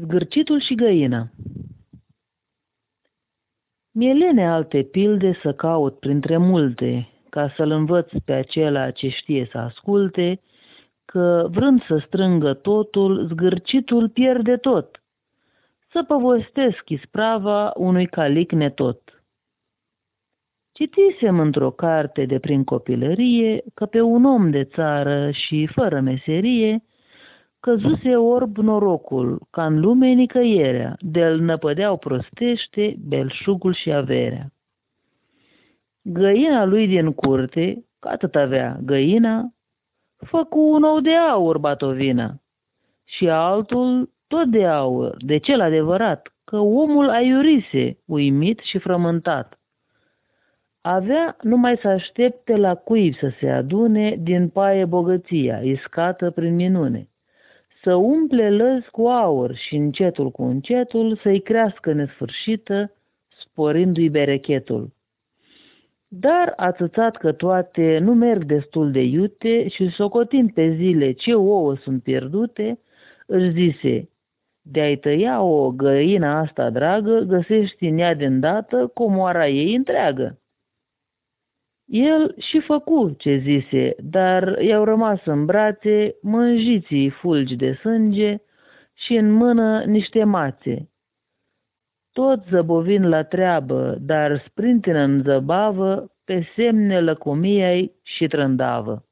Zgârcitul și găina Mielene alte pilde să caut printre multe, ca să-l învăț pe acela ce știe să asculte, că vrând să strângă totul, zgârcitul pierde tot. Să povestesc isprava unui calic netot. Citisem într-o carte de prin copilărie că pe un om de țară și fără meserie căzuse orb norocul, ca în lume nicăierea, de-l năpădeau prostește belșugul și averea. Găina lui din curte, că atât avea găina, făcu un ou de aur batovina și altul tot de aur, de cel adevărat, că omul aiurise, uimit și frământat. Avea numai să aștepte la cuib să se adune din paie bogăția, iscată prin minune să umple lăzi cu aur și încetul cu încetul să-i crească nesfârșită, sporindu-i berechetul. Dar atâțat că toate nu merg destul de iute și socotind pe zile ce ouă sunt pierdute, își zise, de-ai tăia o găină asta dragă, găsești în ea de îndată comoara ei întreagă. El și făcu ce zise, dar i-au rămas în brațe mânjiții fulgi de sânge și în mână niște mațe. Tot zăbovin la treabă, dar sprintină în zăbavă pe semne lăcomiei și trândavă.